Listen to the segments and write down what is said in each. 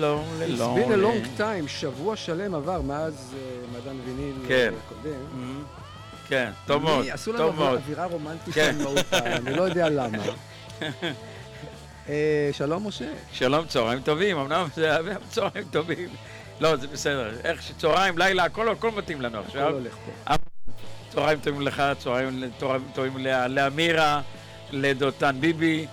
Been a long time, שבוע שלם עבר מאז uh, מדען ויניל כן. הקודם. Mm-hmm. כן, טוב מאוד, עשו לנו. אווירה רומנטית כן. מהותה, אני לא יודע למה. אה, שלום משה. שלום, צהריים טובים, אמנם זה צהריים טובים. לא, זה בסדר, איך שצהריים, לילה, הכל הכל מתאים לנו הכל עכשיו. הולך פה. צהריים טובים לך, צהריים טובים לאמירה, לדותן ביבי.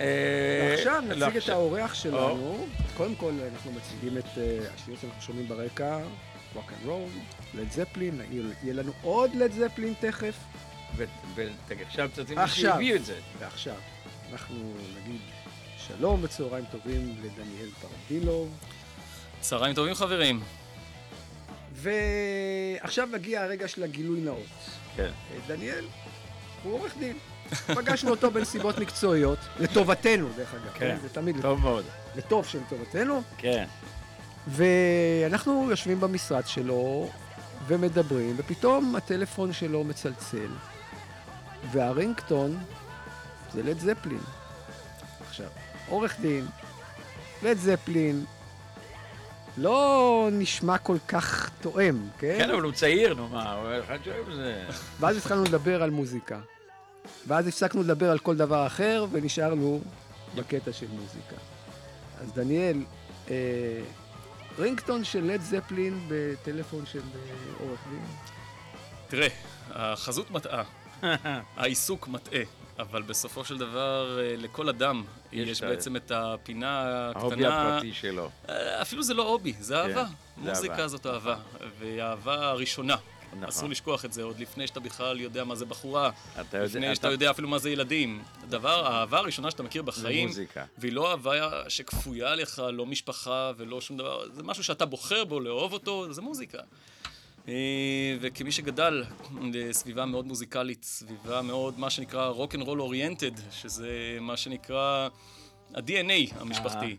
אה, ועכשיו נציג את האורח שלנו. קודם כל אנחנו מציגים את אה, השיר שאנחנו שומעים ברקע, רוק אנד רול, לד זפלין, יהיה לנו עוד לד זפלין תכף, ו- ו- תגיד, עכשיו קצת מי עכשיו. שהביאו את זה. ועכשיו אנחנו נגיד שלום וצהריים טובים לדניאל פרדילו. צהריים טובים חברים. ועכשיו מגיע הרגע של הגילוי נאות. כן. אה, דניאל הוא עורך דין. פגשנו אותו בנסיבות מקצועיות, לטובתנו דרך אגב, כן. זה תמיד טוב מאוד, לטוב של טובתנו, כן. ואנחנו יושבים במשרד שלו ומדברים, ופתאום הטלפון שלו מצלצל, והרינגטון זה לד זפלין. עכשיו, עורך דין, לד זפלין, לא נשמע כל כך תואם, כן? כן, אבל הוא צעיר, נו מה, הוא אחד שאוהב זה. ואז התחלנו לדבר על מוזיקה. ואז הפסקנו לדבר על כל דבר אחר, ונשארנו בקטע של מוזיקה. אז דניאל, אה, רינגטון של לד זפלין בטלפון של אה, עורך דין. תראה, החזות מטעה, העיסוק מטעה, אבל בסופו של דבר אה, לכל אדם יש יש בעצם את הפינה ההובי הקטנה, הפרטי שלו. אה, אפילו זה לא הובי, זה אהבה. זה מוזיקה אהבה. זאת אהבה, והאהבה הראשונה. נכון. אסור לשכוח את זה, עוד לפני שאתה בכלל יודע מה זה בחורה, אתה יודע- לפני אתה- שאתה יודע אפילו מה זה ילדים. דבר, האהבה הראשונה שאתה מכיר בחיים, מוזיקה. והיא לא אהבה שכפויה לך, לא משפחה ולא שום דבר, זה משהו שאתה בוחר בו, לאהוב אותו, זה מוזיקה. אה, וכמי שגדל בסביבה מאוד מוזיקלית, סביבה מאוד, מה שנקרא rock and roll oriented, שזה מה שנקרא ה DNA המשפחתי.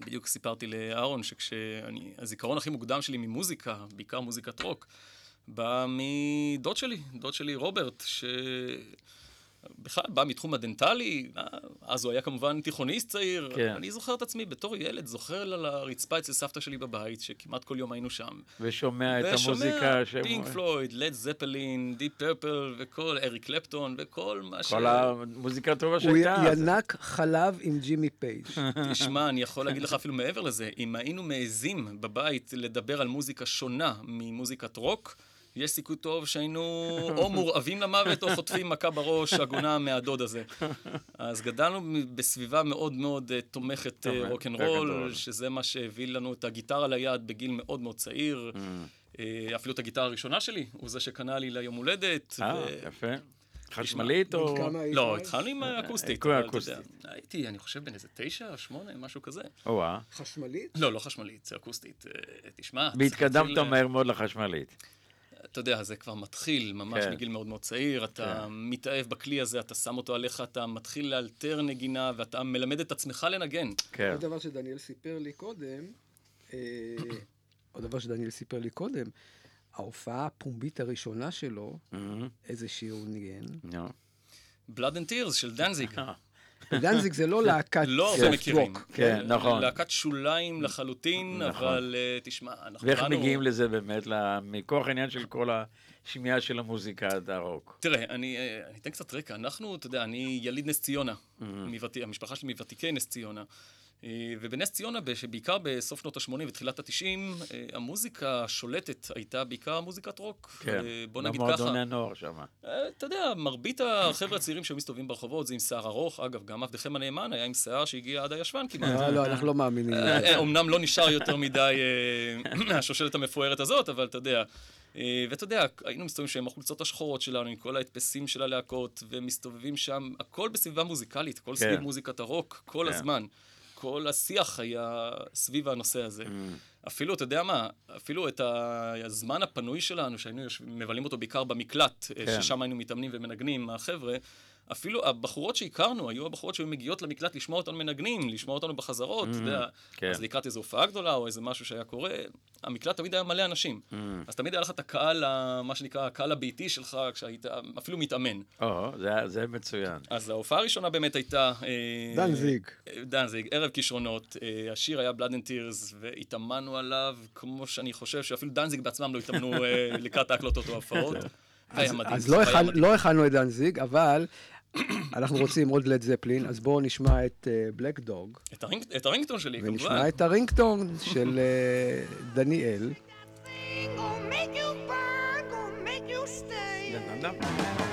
בדיוק סיפרתי לאהרון שכשאני, הזיכרון הכי מוקדם שלי ממוזיקה, בעיקר מוזיקת רוק, בא מדוד שלי, דוד שלי רוברט, שבכלל בא מתחום הדנטלי, אז הוא היה כמובן תיכוניסט צעיר, כן. אני זוכר את עצמי בתור ילד, זוכר על הרצפה אצל סבתא שלי בבית, שכמעט כל יום היינו שם. ושומע את ושומע המוזיקה שהם... פינק פלויד, לד זפלין, דיפ פרפל, וכל, אריק קלפטון, וכל מה ש... כל המוזיקה הטובה שהייתה. אז. ינק חלב עם ג'ימי פייג'. תשמע, אני יכול להגיד לך אפילו מעבר לזה, אם היינו מעזים בבית לדבר על מוזיקה שונה ממוזיקת רוק, יש סיכוי טוב שהיינו או מורעבים למוות או חוטפים מכה בראש הגונה מהדוד הזה. אז גדלנו בסביבה מאוד מאוד אה, תומכת אה, תומך, רוקנרול. שזה מה שהביא לנו את הגיטרה ליד בגיל מאוד מאוד צעיר. Mm. אה, אפילו את הגיטרה הראשונה שלי, הוא זה שקנה לי ליום הולדת. אה, יפה. חשמלית או... לא? התחלנו עם אקוסטית. הייתי, אני חושב, בן איזה תשע או שמונה, משהו כזה. או-אה. חשמלית? לא, לא חשמלית, זה אקוסטית. תשמע, והתקדמת מהר מאוד לחשמלית. אתה יודע, זה כבר מתחיל ממש כן. מגיל מאוד מאוד צעיר, אתה מתאהב בכלי הזה, אתה שם אותו עליך, אתה מתחיל לאלתר נגינה, ואתה מלמד את עצמך לנגן. כן. עוד דבר שדניאל סיפר לי קודם, אה, עוד דבר שדניאל סיפר לי קודם, ההופעה הפומבית הראשונה שלו, מהמם. איזה שיר הוא ניגן. Blood and Tears של דנזיג. דנזיג זה לא להקת לא הרבה מכירים. רוק. כן, נכון. להקת שוליים לחלוטין, נכון. אבל אה, תשמע, אנחנו ואיך מגיעים לזה באמת, מכוח העניין של כל השמיעה של המוזיקת הרוק? תראה, אני, אה, אני אתן קצת רקע. אנחנו, אתה יודע, אני יליד נס ציונה. מוות... המשפחה שלי מוותיקי נס ציונה. אה, ובנס ציונה, בש- בעיקר בסוף שנות ה-80 ותחילת ה-90, המוזיקה השולטת הייתה בעיקר מוזיקת רוק. כן. אה, בוא נגיד ככה. במועדוני הנוער שם. אה, אתה יודע, מרבית החבר'ה הצעירים שהיו מסתובבים ברחובות זה עם שיער ארוך. אגב, גם עבדכם הנאמן היה עם שיער שהגיע עד הישבן כמעט. לא, לא, אנחנו לא מאמינים. אה, אה, אומנם לא נשאר יותר מדי אה, מהשושלת המפוארת הזאת, אבל אתה יודע. אה, ואתה יודע, היינו מסתובבים שם עם החולצות השחורות שלנו, עם כל ההדפסים של הלהקות, ומסתובבים שם, הכל בסביבה מוזיקלית, הכל סביב כן. מוזיקת הרוק, כל כן. הזמן. כל השיח היה סביב הנושא הזה. אפילו, אתה יודע מה, אפילו את הזמן הפנוי שלנו, שהיינו מבלים אותו בעיקר במקלט, אה, כן. ששם היינו מתאמנים ומנגנים החבר'ה, אפילו הבחורות שהכרנו, היו הבחורות שהיו מגיעות למקלט לשמוע אותנו מנגנים, לשמוע אותנו בחזרות, אתה יודע. כן. אז לקראת איזו הופעה גדולה או איזה משהו שהיה קורה, המקלט תמיד היה מלא אנשים. Mm. אז תמיד היה לך את הקהל, מה שנקרא, הקהל הביתי שלך, כשהיית אפילו מתאמן. או, זה- זה מצוין. אז ההופעה הראשונה באמת הייתה... אה, דנזיג. אה, דנזיג, ערב כישרונות. אה, השיר היה Blood and Tears, והתאמנו עליו כמו שאני חושב שאפילו דנזיג בעצמם לא התאמנו אה, לקראת ההקלטות או ההופעות. היה מדהים. אז לא. לא הכנו את דנזיג, אבל אנחנו רוצים עוד לד זפלין, אז בואו נשמע את Black Dog, את הרינג- את הרינגטון שלי, כמובן. ונשמע את הרינגטון של אה, דניאל. Gonna make you burn, gonna make you stay.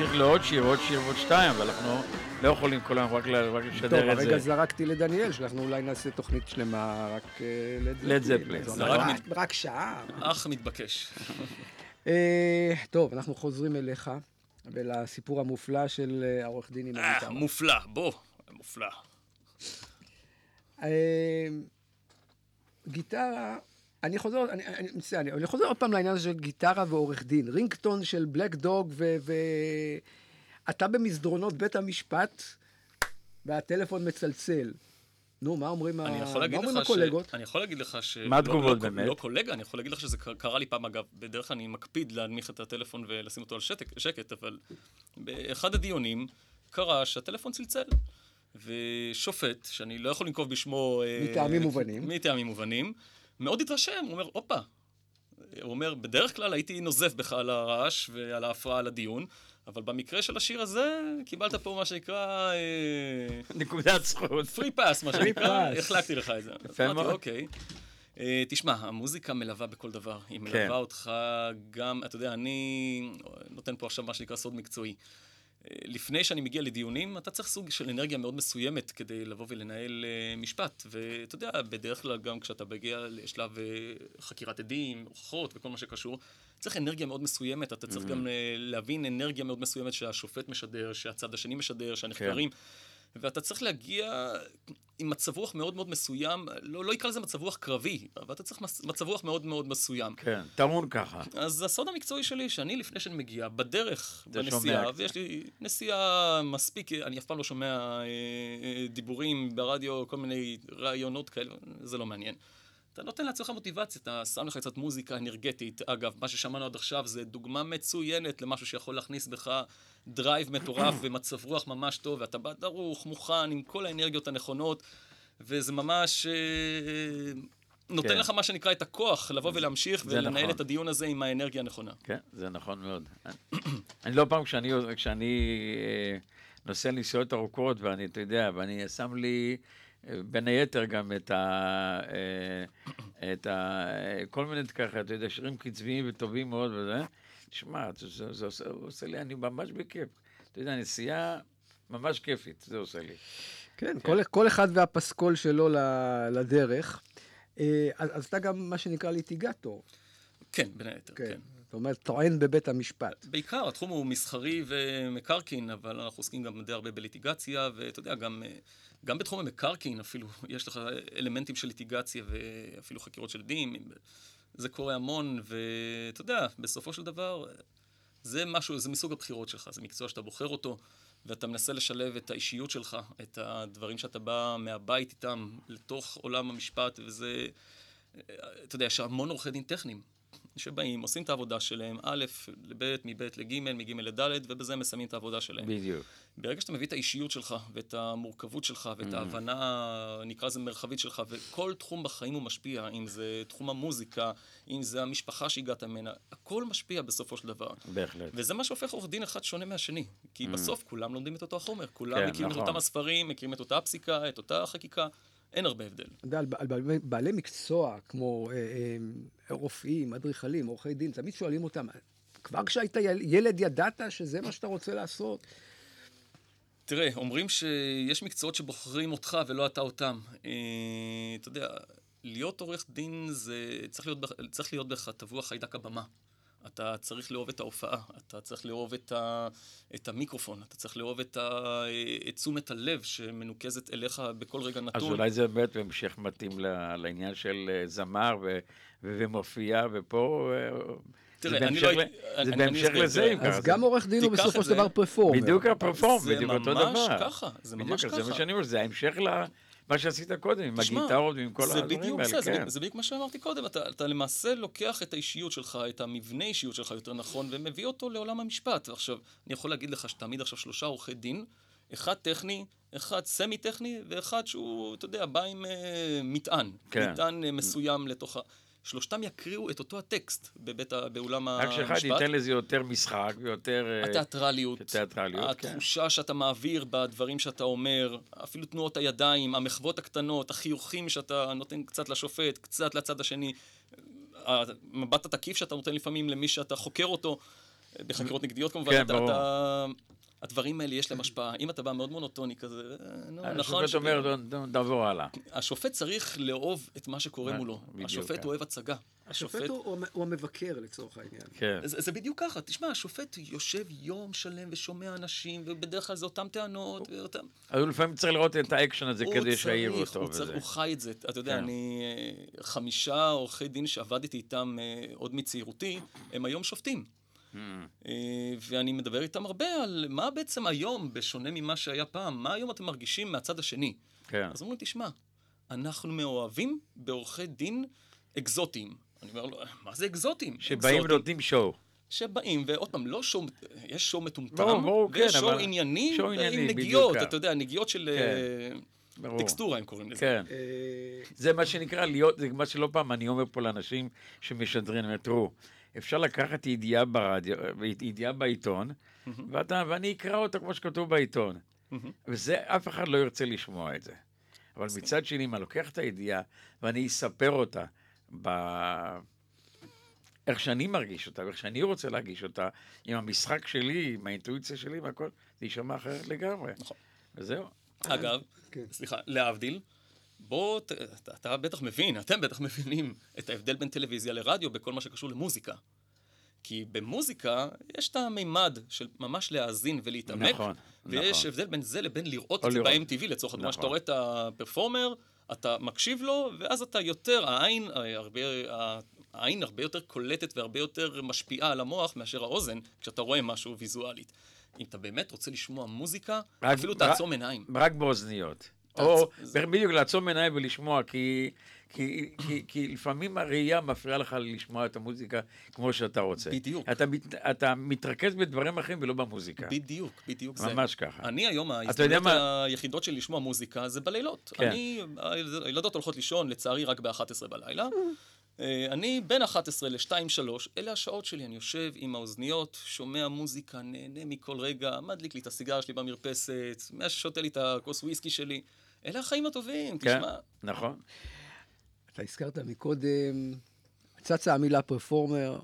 ממשיך לעוד שיר, עוד שיר ועוד שתיים, אבל אנחנו לא יכולים כל היום רק רק טוב, לשדר את הרגע זה. זרקתי לדניאל, שאנחנו אולי נעשה תוכנית שלמה רק אה, לד זפלין. רק שעה. אך מתבקש. אה, טוב, אנחנו חוזרים אליך ולסיפור המופלא של אה, העורך דין עם אה, הגיטרה. מופלא, בוא, מופלא. אה, גיטרה, אני חוזר, אני, אני מצטער, אני, אני חוזר עוד פעם לעניין הזה של גיטרה ועורך דין. רינגטון של בלק דוג, ואתה במסדרונות בית המשפט, והטלפון מצלצל. נו, מה אומרים. אני יכול מה אומרים ש... הקולגות? אני יכול להגיד לך ש... מה לא- התגובות לא- באמת? לא קולגה, אני יכול להגיד לך שזה קר- קרה לי פעם, אגב, בדרך כלל אני מקפיד להנמיך את הטלפון ולשים אותו על שתק, שקט, אבל באחד הדיונים קרה שהטלפון צלצל. ושופט, שאני לא יכול לנקוב בשמו... אה, מטעמים מובנים. מטעמים מובנים, מאוד התרשם, הוא אומר, הופה. הוא אומר, בדרך כלל הייתי נוזף בך על הרעש ועל ההפרעה לדיון, אבל במקרה של השיר הזה, קיבלת פה מה שנקרא... אה, נקודת זכות. פרי פאס, מה שנקרא. החלקתי לך את זה. יפה מאוד. אוקיי. אה, תשמע, המוזיקה מלווה בכל דבר. היא כן. מלווה אותך גם, אתה יודע, אני נותן פה עכשיו מה שנקרא סוד מקצועי. לפני שאני מגיע לדיונים, אתה צריך סוג של אנרגיה מאוד מסוימת כדי לבוא ולנהל אה, משפט. ואתה יודע, בדרך כלל גם כשאתה מגיע לשלב אה, חקירת עדים, הוכחות וכל מה שקשור, צריך אנרגיה מאוד מסוימת, אתה צריך גם אה, להבין אנרגיה מאוד מסוימת שהשופט משדר, שהצד השני משדר, שהנחקרים. ואתה צריך להגיע עם מצב רוח מאוד מאוד מסוים, לא, לא יקרא לזה מצב רוח קרבי, אבל אתה צריך מס- מצב רוח מאוד מאוד מסוים. כן, טמון ככה. אז הסוד המקצועי שלי, שאני לפני שאני מגיע, בדרך, בנסיעה, קצת. ויש לי נסיעה מספיק, אני אף פעם לא שומע אה, אה, דיבורים ברדיו, כל מיני רעיונות כאלה, זה לא מעניין. אתה נותן לעצמך מוטיבציה, אתה שם לך קצת מוזיקה אנרגטית. אגב, מה ששמענו עד עכשיו זה דוגמה מצוינת למשהו שיכול להכניס בך דרייב מטורף ומצב רוח ממש טוב, ואתה בא דרוך, מוכן, עם כל האנרגיות הנכונות, וזה ממש אה, נותן כן. לך מה שנקרא את הכוח לבוא ולהמשיך זה ולנהל נכון. את הדיון הזה עם האנרגיה הנכונה. כן, זה נכון מאוד. אני לא פעם כשאני, כשאני אה, נוסע נסיעות ארוכות, ואני, אתה יודע, ואני שם לי בין היתר גם את ה... אה, את ה... כל מיני ככה, אתה יודע, שירים קצביים וטובים מאוד וזה. תשמע, זה, זה, זה עושה, עושה לי, אני ממש בכיף. אתה יודע, נסיעה ממש כיפית, זה עושה לי. כן, כל, כל אחד והפסקול שלו ל- לדרך. אה, אז, אז אתה גם מה שנקרא ליטיגטור. כן, בין היתר, כן. כן. זאת אומרת, טוען בבית המשפט. בעיקר, התחום הוא מסחרי ומקרקעין, אבל אנחנו עוסקים גם די הרבה בליטיגציה, ואתה יודע, גם, גם בתחום המקרקעין אפילו, יש לך אלמנטים של ליטיגציה ואפילו חקירות של דין, זה קורה המון, ואתה יודע, בסופו של דבר, זה משהו, זה מסוג הבחירות שלך, זה מקצוע שאתה בוחר אותו, ואתה מנסה לשלב את האישיות שלך, את הדברים שאתה בא מהבית איתם, לתוך עולם המשפט, וזה, אתה יודע, יש המון עורכי דין טכניים. שבאים, עושים את העבודה שלהם, א', לב', מב' לג', מג' לד', ובזה מסיימים את העבודה שלהם. בדיוק. ברגע שאתה מביא את האישיות שלך, ואת המורכבות שלך, ואת ההבנה, נקרא לזה מרחבית שלך, וכל תחום בחיים הוא משפיע, אם זה תחום המוזיקה, אם זה המשפחה שהגעת ממנה, הכל משפיע בסופו של דבר. בהחלט. וזה מה שהופך עורך דין אחד שונה מהשני. כי בסוף כולם לומדים את אותו החומר, כולם כן, מכירים נכון. את אותם הספרים, מכירים את אותה פסיקה, את אותה חקיקה, אין הרבה הבדל. אתה יודע, על, על בעלי, בעלי מקצוע, כמו אה, אה, רופאים, אדריכלים, עורכי דין, תמיד שואלים אותם, כבר כשהיית יל- ילד ידעת שזה מה שאתה רוצה לעשות? תראה, אומרים שיש מקצועות שבוחרים אותך ולא אתה אותם. אה, אתה יודע, להיות עורך דין זה צריך להיות, בך- צריך להיות בך טבוע חיידק הבמה. אתה צריך לאהוב את ההופעה, אתה צריך לאהוב את, ה, את המיקרופון, אתה צריך לאהוב את, ה, את תשומת הלב שמנוקזת אליך בכל רגע אז נתון. אולי זה באמת בהמשך מתאים ל- לעניין של אה, זמר ו- ו- ומופיע, ופה... אה, תראה, זה אני בהמשך לא זה בהמשך לזה. אם ככה. אז זה- גם עורך דין הוא בסופו של זה- דבר פרפורמר. בדיוק הפרפורם, זה בדיוק אותו ממש דבר. ככה, זה ממש בדיוק, זה ככה. מה שאני אומר, זה ההמשך למה שעשית קודם, עם הגיטרות ועם כל זה הדברים האלה, זה, זה, כן. בדיוק- זה בדיוק מה שאמרתי קודם, אתה, אתה למעשה לוקח את האישיות שלך, את המבנה אישיות שלך יותר נכון, ומביא אותו לעולם המשפט. ועכשיו, אני יכול להגיד לך שתמיד עכשיו שלושה עורכי דין, אחד טכני, אחד סמי-טכני, ואחד שהוא, אתה יודע, בא עם אה, מטען. כן. מטען אה, מסוים לתוך ה... שלושתם יקריאו את אותו הטקסט בבית. באולם רק המשפט. שאחד ייתן לזה יותר משחק ויותר... אה, התיאטרליות, התיאטרליות, כן. התחושה שאתה מעביר בדברים שאתה אומר, אפילו תנועות הידיים, המחוות הקטנות, החיוכים שאתה נותן קצת לשופט, קצת לצד השני, המבט התקיף שאתה נותן לפעמים למי שאתה חוקר אותו. בחקירות נגדיות כמובן, כן, אתה. אתה, הדברים האלה יש להם השפעה. אם אתה בא מאוד מונוטוני כזה, אה, נו, נכון, השופט אומר, "נו, נו, נעבור הלאה. השופט צריך לאהוב את מה שקורה מה, מולו. השופט כן. אוהב הצגה. השופט הוא- המבקר לצורך העניין. כן. זה, בדיוק ככה, תשמע, השופט יושב יום שלם ושומע אנשים, ובדרך כלל זה אותן טענות. אז הוא לפעמים צריך לראות את האקשן הזה כדי שיעירו צריך, אותו. הוא, חי את זה. אתה יודע, כן. אני... אה, חמישה עורכי דין שעבדתי איתם אה, עוד מצעירותי, הם היום שופטים. Hmm. אה, ואני מדבר איתם הרבה על מה בעצם היום, בשונה ממה שהיה פעם, מה היום אתם מרגישים מהצד השני. כן. אז אומרים, תשמע, אנחנו מאוהבים בעורכי דין אקזוטיים. אני אומר לו, מה זה אקזוטיים? שבאים. ונותנים שואו. שבאים, ועוד פעם, לא שואו, יש שואו מטומטם, ברור, כן, ויש שואו אבל- ענייני, שואו ענייני, עם בדיוק נגיעות. אתה יודע, נגיעות של כן, אה, ברור. טקסטורה, הם קוראים לזה. כן. אה, זה מה שנקרא להיות, זה מה שלא פעם אני אומר פה לאנשים שמשדרים, אני אומר, תראו, אפשר לקחת ידיעה ברדיו, ידיעה בעיתון, ואתה, ואני אקרא אותה כמו שכתוב בעיתון. וזה, אף אחד לא ירצה לשמוע את זה. אבל מצד שני, אם אני לוקח את הידיעה ואני אספר אותה ב... איך שאני מרגיש אותה, ואיך שאני רוצה להגיש אותה, עם המשחק שלי, עם האינטואיציה שלי והכל, זה יישמע אחרת לגמרי. נכון. וזהו. אגב, כן. סליחה, להבדיל, בוא, ת- אתה, אתה בטח מבין, אתם בטח מבינים את ההבדל בין טלוויזיה לרדיו בכל מה שקשור למוזיקה. כי במוזיקה יש את המימד של ממש להאזין ולהתעמק, נכון, ויש נכון. הבדל בין זה לבין לראות או את זה. ב-MTV, לצורך הדוגמה, נכון. שאתה רואה את הפרפורמר, אתה מקשיב לו, ואז אתה יותר, העין הרבה, העין הרבה יותר קולטת והרבה יותר משפיעה על המוח מאשר האוזן, כשאתה רואה משהו ויזואלית. אם אתה באמת רוצה לשמוע מוזיקה, רק- אפילו רק- תעצום עיניים. רק באוזניות. או בדיוק לעצום עיניים ולשמוע, כי, כי, כי, כי לפעמים הראייה מפריעה לך לשמוע את המוזיקה כמו שאתה רוצה. בדיוק. אתה, מת, אתה מתרכז בדברים אחרים ולא במוזיקה. בדיוק, בדיוק זה. ממש ככה. אני היום, ההזדמנות מה- היחידות שלי לשמוע מוזיקה זה בלילות. כן. אני, הילדות הולכות לישון, לצערי, רק ב-11 בלילה. אה, אני בין 11 ל-2-3, אלה השעות שלי, אני יושב עם האוזניות, שומע מוזיקה, נהנה מכל רגע, מדליק לי את הסיגר שלי במרפסת, שותה לי את הכוס וויסקי שלי. אלה החיים הטובים, כן, תשמע. נכון. אתה הזכרת מקודם, צצה המילה פרפורמר,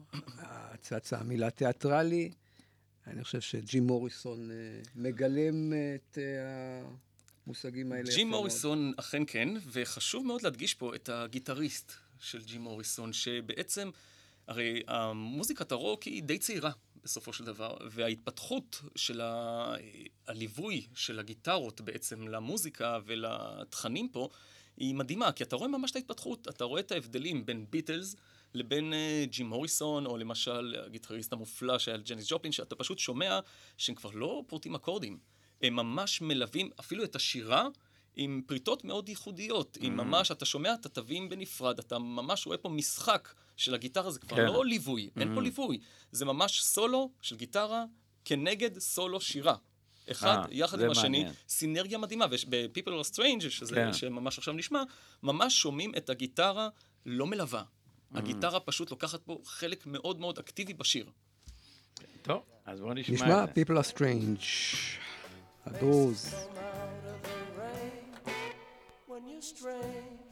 צצה המילה תיאטרלי. אני חושב שג'ים מוריסון אה, מגלם את אה, המושגים האלה. ג'ים מאוד. מוריסון אכן כן, וחשוב מאוד להדגיש פה את הגיטריסט של ג'ים מוריסון, שבעצם, הרי המוזיקת הרוק היא די צעירה בסופו של דבר, וההתפתחות של ה... הליווי של הגיטרות בעצם למוזיקה ולתכנים פה, היא מדהימה, כי אתה רואה ממש את ההתפתחות, אתה רואה את ההבדלים בין ביטלס לבין uh, ג'ים מוריסון, או למשל הגיטריסט המופלא שהיה ג'ניס ג'ופלין, שאתה פשוט שומע שהם כבר לא פורטים אקורדים. הם ממש מלווים אפילו את השירה עם פריטות מאוד ייחודיות. עם ממש, אתה שומע את התווים בנפרד, אתה ממש רואה פה משחק של הגיטרה, זה כבר כן. לא ליווי, אין פה ליווי. זה ממש סולו של גיטרה כנגד סולו שירה. אחד אה, יחד עם השני, מעניין. סינרגיה מדהימה, וב"פיפל are Strange", שזה, כן. שממש עכשיו נשמע, ממש שומעים את הגיטרה לא מלווה. הגיטרה פשוט לוקחת פה חלק מאוד מאוד אקטיבי בשיר. טוב, אז בואו נשמע נשמע. People are Strange, הדרוז. when you're strange.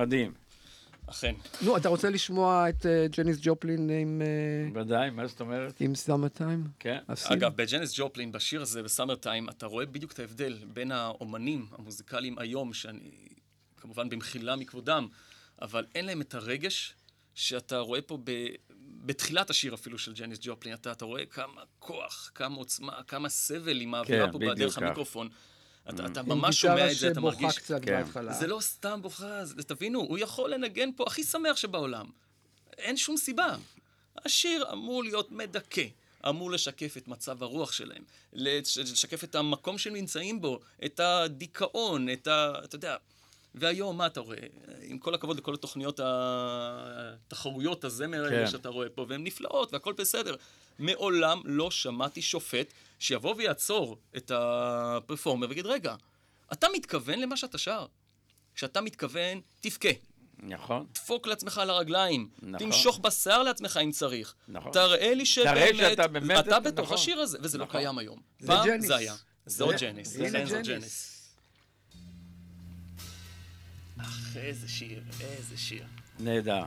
מדהים. אכן. נו, אתה רוצה לשמוע את אה, ג'ניס ג'ופלין עם, אה, ודאי, מה זאת אומרת? עם Summertime? כן. אגב, בג'ניס ג'ופלין, בשיר הזה, ב Summertime, אתה רואה בדיוק את ההבדל בין האומנים המוזיקליים היום, שאני כמובן במחילה מכבודם, אבל אין להם את הרגש שאתה רואה פה ב... בתחילת השיר אפילו של ג'ניס ג'ופלין, אתה, אתה רואה כמה כוח, כמה עוצמה, כמה סבל היא מעבירה כן, פה בדרך כך. המיקרופון. אתה, אתה עם ממש שומע גיטרה את זה, אתה שבוכה מרגיש... קצת כן. בהתחלה. זה לא סתם בוכה, זה- תבינו, הוא יכול לנגן פה הכי שמח שבעולם. אין שום סיבה. השיר אמור להיות מדכא, אמור לשקף את מצב הרוח שלהם, לש- לשקף את המקום שהם נמצאים בו, את הדיכאון, את ה... אתה יודע. והיום, מה אתה רואה? עם כל הכבוד לכל התוכניות התחרויות הזמר האלה כן. שאתה רואה פה, והן נפלאות והכל בסדר. מעולם לא שמעתי שופט שיבוא ויעצור את הפרפורמר ויגיד, רגע, אתה מתכוון למה שאתה שר? כשאתה מתכוון, תבכה. נכון. דפוק לעצמך על הרגליים, נכון. תמשוך בשר לעצמך אם צריך. נכון. תראה לי שבאמת, תראה שאתה באמת- אתה בתוך נכון. השיר הזה, וזה לא נכון. קיים היום. זה פעם ג'ניס. זה היה. זו זה- ג'ניס, הנה לכן זו ג'ניס. אך, איזה שיר, איזה שיר. נהדר.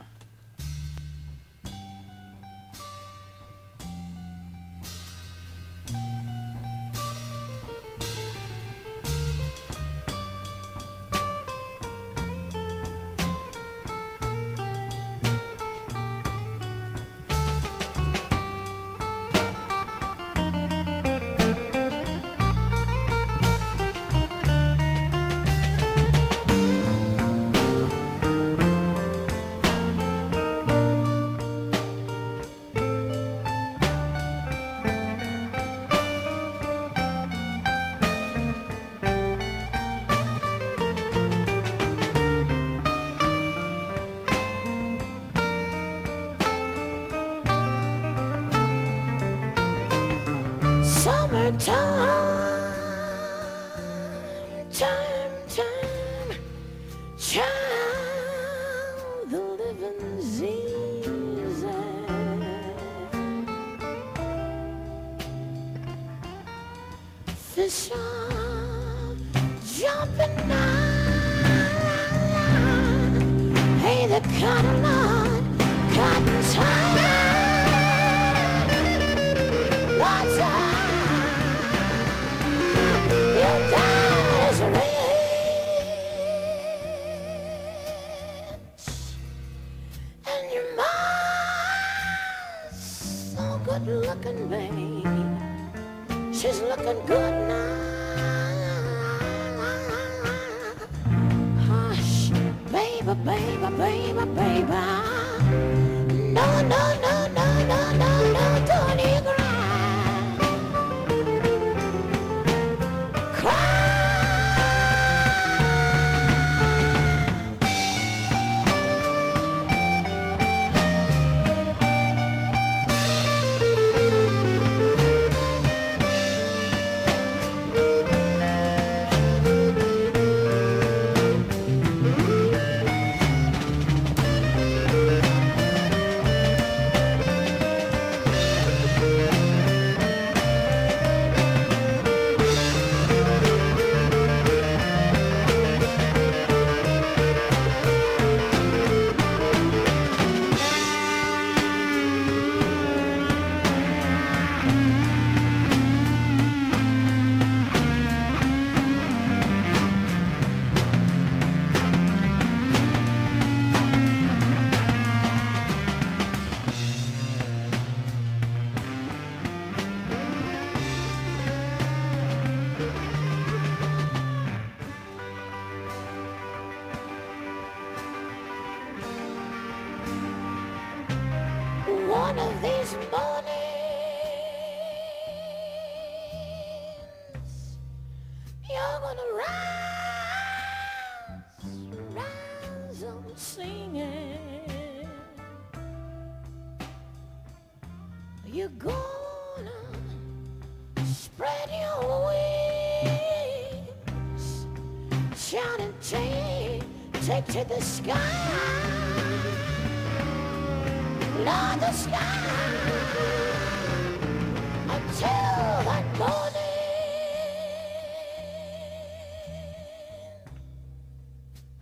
time.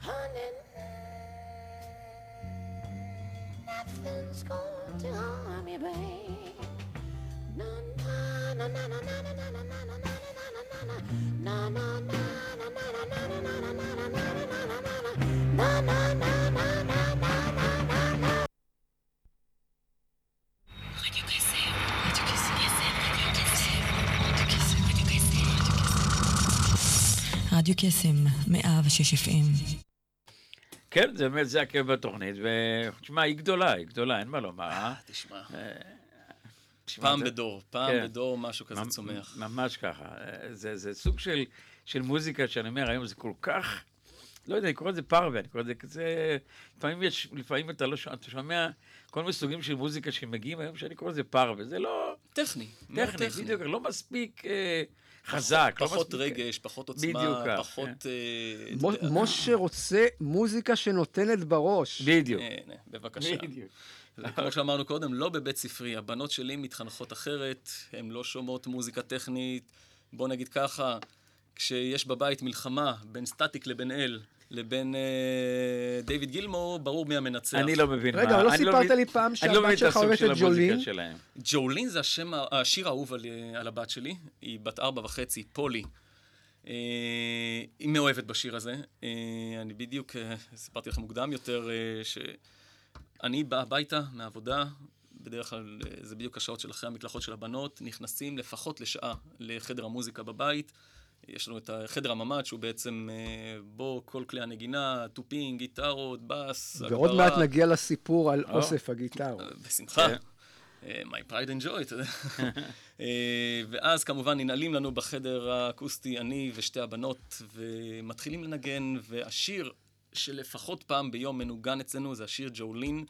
Honey, nothing's going to harm you, babe. Na na na na na na na na na na na na na na na na רדיו קסם, 106 FM כן, זה באמת, זה הכאב בתוכנית, ותשמע, היא גדולה, היא גדולה, אין מה לומר. אה? תשמע, תשמע, פעם זה- בדור, פעם כן. לפעמים משהו כזה צומח. ממש ככה. זה, זה סוג של, מוזיקה שאני אומר, היום זה כל כך, לא יודע, אני קורא לזה פרווה, אני קורא לזה כזה, לפעמים יש, לפעמים אתה לא שומע, אתה שומע כל מיני סוגים של מוזיקה שמגיעים היום, שאני קורא לזה פרווה, זה לא טכני, מאוד טכני, בדיוק, לא מספיק אה, חזק, לא פחות מספיק... רגש, פחות בדיוק עוצמה, כך, פחות... כן. אה, יודע, משה רוצה מוזיקה שנותנת בראש. בדיוק, הנה, בבקשה. בדיוק. כמו שאמרנו קודם, לא בבית ספרי. הבנות שלי מתחנכות אחרת, הן לא שומעות מוזיקה טכנית. בוא נגיד ככה, כשיש בבית מלחמה בין סטטיק לבן אל, לבין אה, דיוויד גילמור, ברור מי המנצח. אני לא מבין רגע, מה... אבל לא אני סיפרת לי פעם אני שהבת לא מבין את שלך אוהבת של את ג'ולין? ג'ולין זה השם, השיר האהוב על, על הבת שלי, היא בת ארבע וחצי, פולי. אה, היא מאוהבת בשיר הזה. אה, אני בדיוק סיפרתי לכם מוקדם יותר, שאני בא הביתה מהעבודה, בדרך כלל זה בדיוק השעות של אחרי המקלחות של הבנות, נכנסים לפחות לשעה לחדר המוזיקה בבית. יש לנו את חדר הממ"ד, שהוא בעצם אה, בו כל כלי הנגינה, תופים, גיטרות, בס, ועוד הגברה. מעט נגיע לסיפור על או. אוסף הגיטרות. בשמחה. כן. אה, my pride and joy, אתה יודע. אה, ואז כמובן ננעלים לנו בחדר האקוסטי, אני ושתי הבנות, ומתחילים לנגן, והשיר שלפחות פעם ביום מנוגן אצלנו זה השיר ג'ולין,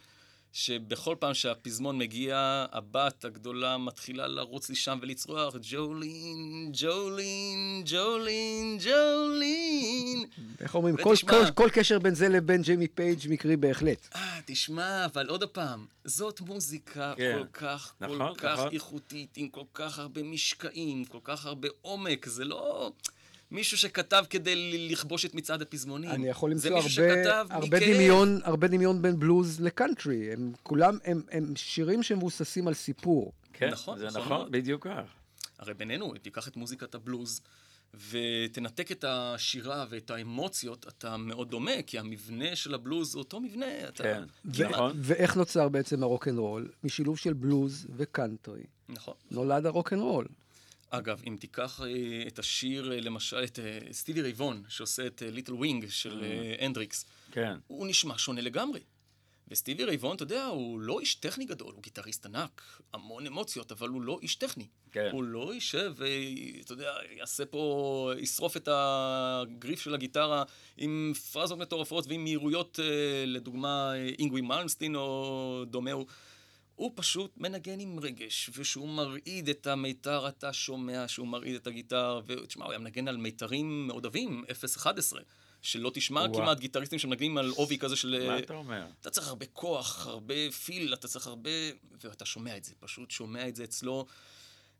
שבכל פעם שהפזמון מגיע, הבת הגדולה מתחילה לרוץ לי שם ולצרוח, ג'ולין, ג'ולין, ג'ולין, ג'ולין. איך אומרים? כל- כל- כל קשר בין זה לבין ג'יימי פייג' מקרי בהחלט. אה, תשמע, אבל עוד פעם, זאת מוזיקה כן. כל כך, נכון, כל כך נכון. איכותית, עם כל כך הרבה משקעים, כל כך הרבה עומק, זה לא מישהו שכתב כדי לכבוש את מצעד הפזמונים. אני יכול למצוא הרבה, הרבה. דמיון, הרבה דמיון בין בלוז לקאנטרי. הם כולם, הם, הם שירים שמבוססים על סיפור. כן, נכון, זה נכון נכון. בדיוק כך. הרי בינינו, אם תיקח את מוזיקת הבלוז ותנתק את השירה ואת האמוציות, אתה מאוד דומה, כי המבנה של הבלוז הוא אותו מבנה. אתה... כן, כמעט. נכון. ואיך נוצר בעצם הרוקנרול? משילוב של בלוז וקאנטרי. נכון. נולד הרוקנרול. אגב, אם תיקח אה, את השיר, אה, למשל, את אה, סטיבי ריי ווהן, שעושה את Little Wing של הנדריקס, כן. הוא נשמע שונה לגמרי. וסטיבי ריי ווהן, אתה יודע, הוא לא איש טכני גדול, הוא גיטריסט ענק, המון אמוציות, אבל הוא לא איש טכני. כן. הוא לא יישב ואתה יודע, יעשה פה, ישרוף את הגריף של הגיטרה עם פרזות מטורפות ועם מהירויות, לדוגמה, אינגווי מלמסטין או דומהו. הוא פשוט מנגן עם רגש, וכשהוא מרעיד את המיתר, אתה שומע שהוא מרעיד את הגיטר, ותשמע, הוא היה מנגן על מיתרים מאוד עבים, 0-11, שלא תשמע וואו. כמעט גיטריסטים שמנגנים על עובי כזה של... מה אתה אומר? אתה צריך הרבה כוח, הרבה פיל, אתה צריך הרבה... ואתה שומע את זה, פשוט שומע את זה אצלו.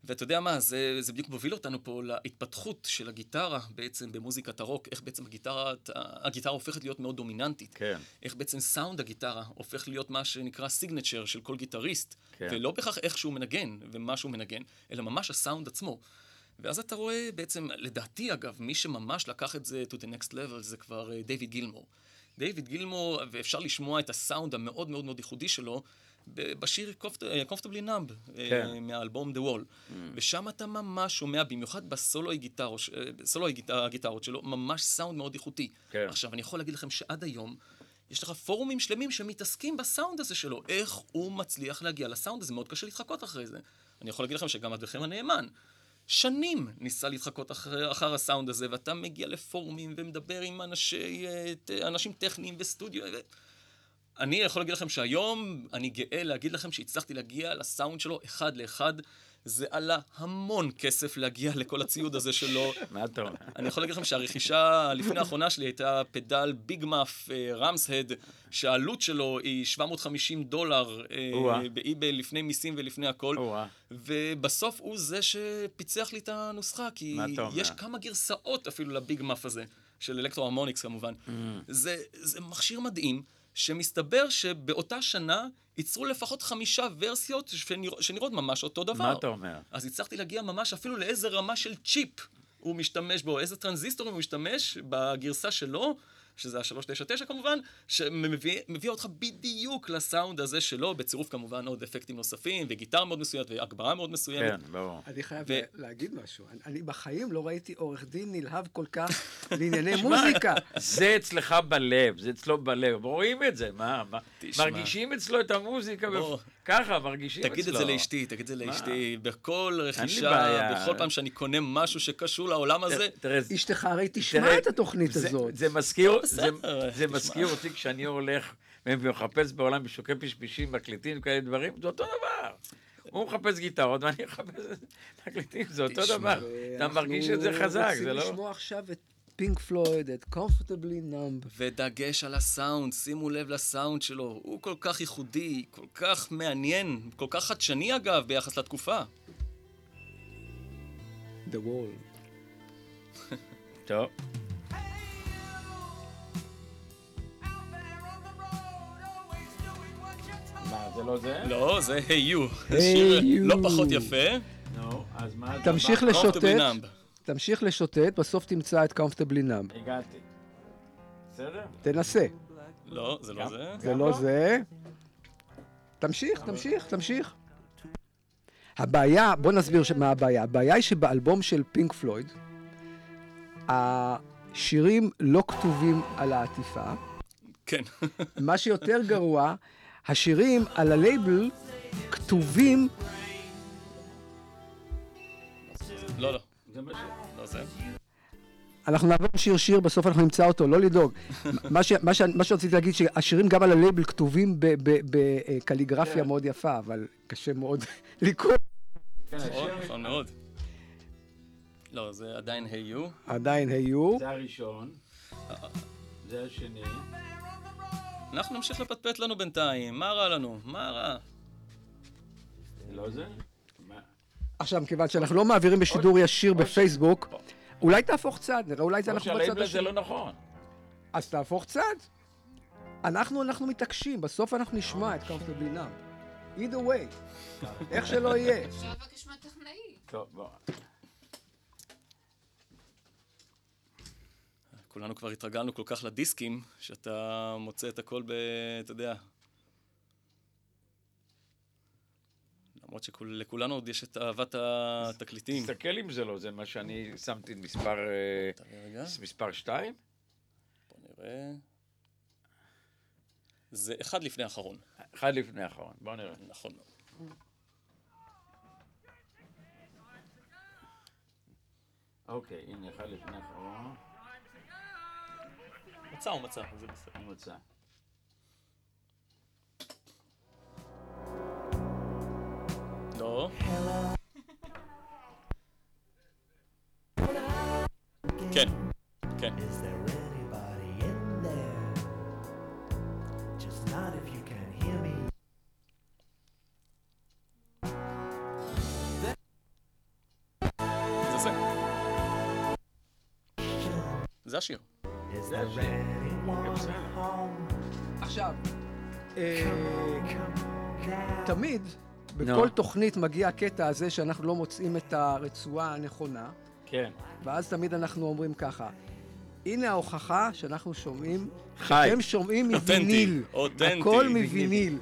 ואתה יודע מה, זה, זה בדיוק מוביל אותנו פה להתפתחות של הגיטרה בעצם במוזיקת הרוק, איך בעצם הגיטרה, הגיטרה הופכת להיות מאוד דומיננטית. כן. איך בעצם סאונד הגיטרה הופך להיות מה שנקרא סיגנצ'ר של כל גיטריסט. כן. ולא בהכרח איך שהוא מנגן ומה שהוא מנגן, אלא ממש הסאונד עצמו. ואז אתה רואה בעצם, לדעתי אגב, מי שממש לקח את זה to the next level זה כבר דיוויד גילמור. דיוויד גילמור, ואפשר לשמוע את הסאונד המאוד מאוד מאוד ייחודי שלו בשיר Comfortably Numb, אה, כן. מהאלבום The Wall. ושם אתה ממש שומע, במיוחד בסולו אה, הגיטרות שלו, ממש סאונד מאוד איכותי. כן. עכשיו, אני יכול להגיד לכם שעד היום, יש לך פורומים שלמים שמתעסקים בסאונד הזה שלו, איך הוא מצליח להגיע לסאונד הזה, מאוד קשה להתחקות אחרי זה. אני יכול להגיד לכם שגם עבדכם הנאמן, שנים ניסה להתחקות אחר, אחר הסאונד הזה, ואתה מגיע לפורומים ומדבר עם אנשי, אה, אנשים טכניים וסטודיו. ו... אני יכול להגיד לכם שהיום אני גאה להגיד לכם שהצלחתי להגיע לסאונד שלו אחד לאחד. זה עלה המון כסף להגיע לכל הציוד הזה שלו. מה אתה אומר? אני יכול להגיד לכם שהרכישה לפני האחרונה שלי הייתה פדל ביג מאף רמס-הד, שהעלות שלו היא 750 דולר אה. באי-ביי לפני מיסים ולפני הכל. ובסוף הוא זה שפיצח לי את הנוסחה, כי? יש כמה גרסאות אפילו לביג מאף הזה, של אלקטרו-הרמוניקס כמובן. Mm. זה מכשיר מדהים, שמסתבר שבאותה שנה ייצרו לפחות חמישה ורסיות שנרא, שנראות ממש אותו דבר. מה אתה אומר? אז הצלחתי להגיע ממש אפילו לאיזה רמה של צ'יפ הוא משתמש בו, איזה טרנזיסטורים הוא משתמש בגרסה שלו, שזה ה-399 כמובן, שמביא מביא אותך בדיוק לסאונד הזה שלו, בצירוף כמובן עוד אפקטים נוספים, וגיטרה מאוד מסוימת, והגברה מאוד מסוימת. כן, ברור. אני חייב ו- להגיד משהו. אני- בחיים לא ראיתי עורך דין נלהב כל כך לענייני מוזיקה. זה אצלך בלב, זה אצלו בלב, רואים את זה, מה. מרגישים אצלו את המוזיקה, בוא. ככה, מרגישים אצלו. תגיד את זה לאשתי, תגיד את זה לאשתי. בכל רכישה. בכל פעם שאני קונה משהו שקשור לעולם הזה, תראה, אשתך הרי תשמע את התוכנית הזאת. זה מזכיר, תשמע. מזכיר אותי כשאני הולך ומחפש בעולם בשוקי פשפשים, מקליטים וכאלה דברים, זה אותו דבר. הוא מחפש גיטרות ואני מחפש תקליטים, זה אותו דבר. אתה מרגיש את זה חזק, זה אנחנו לא... רוצים לשמוע עכשיו את פינק פלויד, את Comfortably Numb. ודגש על הסאונד, שימו לב לסאונד שלו, הוא כל כך ייחודי, כל כך מעניין, כל כך חדשני אגב, ביחס לתקופה. The Wall. טוב. מה, זה לא זה? לא, זה היי יו. שיר You. לא פחות יפה. נו, אז מה? אתה תמשיך? לשוטט. תמשיך לשוטט, בסוף תמצא את Comfortably Numb. הגעתי. בסדר? תנסה. לא, זה לא? זה. זה לא זה. תמשיך, תמשיך, תמשיך. הבעיה, בוא נסביר מה הבעיה. הבעיה היא שבאלבום של פינק פלויד, השירים לא כתובים על העטיפה. כן. מה שיותר גרוע, השירים על הלייבל כתובים, לא, לא. לא זה. אנחנו נעבור שיר שיר, בסוף אנחנו נמצא אותו, לא לדאוג. מה, ש, מה, ש, מה שרציתי להגיד, שהשירים גם על הלייבל כתובים בקליגרפיה מאוד יפה, אבל קשה מאוד לקרוא. כן, נכון, נכון מאוד. לא, זה עדיין היי יו. עדיין היו. זה הראשון, זה השני. אנחנו נמשיך לפטפט לנו בינתיים, מה רע לנו? מה רע? לא זה? עכשיו, מכיוון שאנחנו לא מעבירים בשידור ישיר בפייסבוק, אולי תהפוך צד, נראה, אולי זה או אנחנו בצד שהלייבל הזה השני. לא נכון. אז תהפוך צד. אנחנו, אנחנו מתעקשים, בסוף אנחנו נשמע את Comfortably Numb. either way, איך שלא יהיה. אפשר לבקש מהטכנאי. טוב, בוא. כולנו כבר התרגלנו כל כך לדיסקים, שאתה מוצא את הכל ב... אתה יודע... למרות שלכולנו עוד יש את אהבת התקליטים. תסתכל אם זה לא זה מה שאני שמתי מספר... אה, מספר 2? בוא נראה. זה אחד לפני האחרון. אחד לפני האחרון, בוא נראה. נכון מאוד. אוקיי, הנה אחד לפני האחרון. מצא הוא מצא, זה בסדר. הוא מצא. Can hear me. זה זה. זה השיר. עכשיו, אה. תמיד, בכל נו. תוכנית מגיע הקטע הזה שאנחנו לא מוצאים את הרצועה הנכונה, כן. ואז תמיד אנחנו אומרים ככה, הנה ההוכחה שאנחנו שומעים, חי. הם שומעים מוויניל, אותנטי. הכל מוויניל,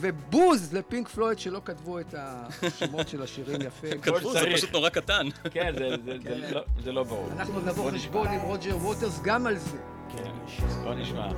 ובוז לפינק פלויד שלא כתבו את השמות של השירים יפה. כתבו, זה. פשוט נורא קטן. כן, זה- זה- זה לא- לא ברור. אנחנו נבוא בוא חשבון עם רוג'ר ווטרס גם על זה. כן, בוא נשמע.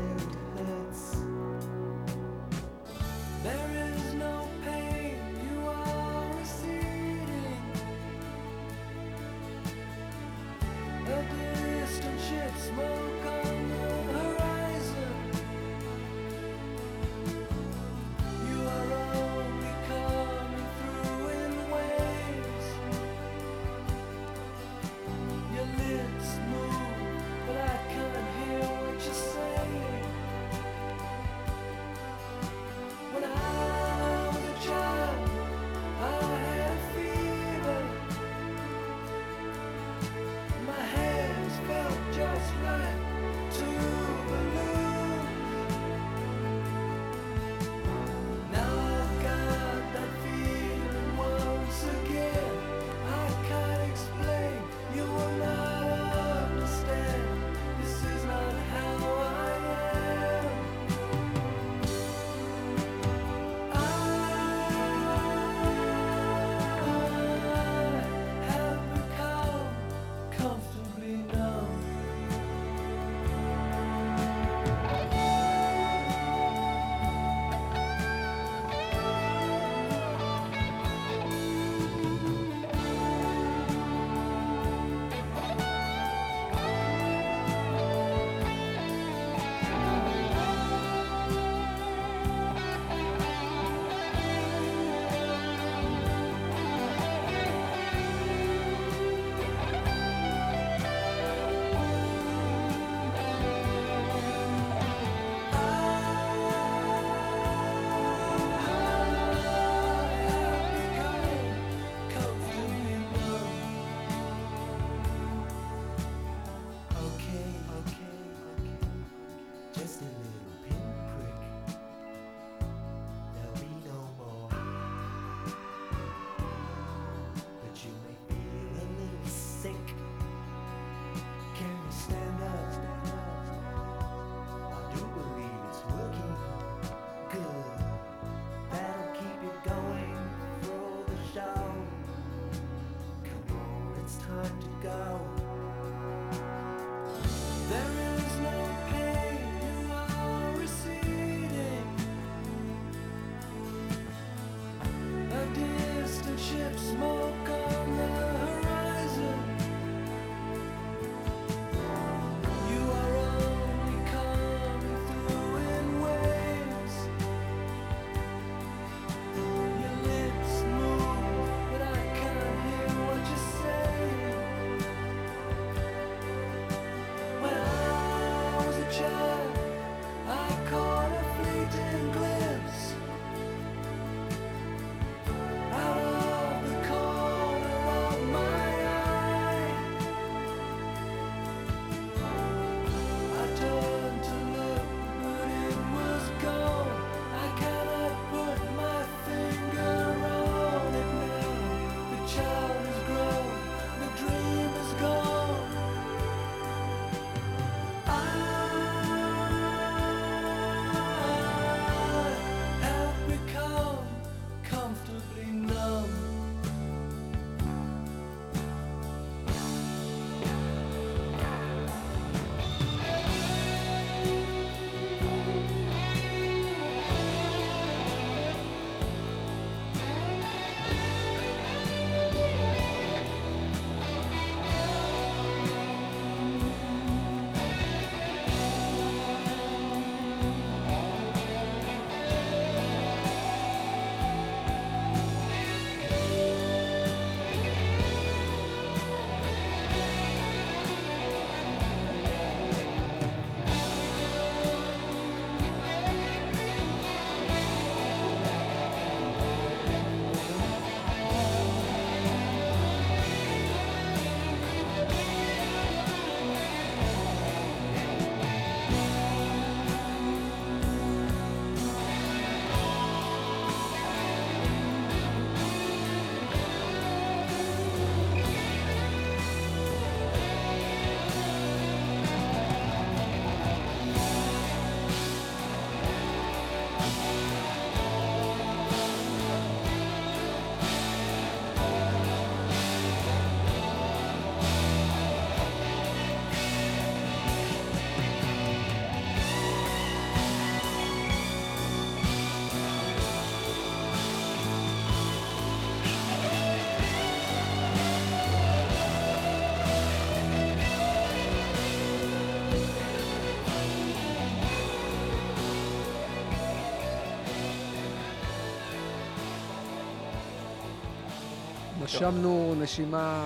נשמנו נשימה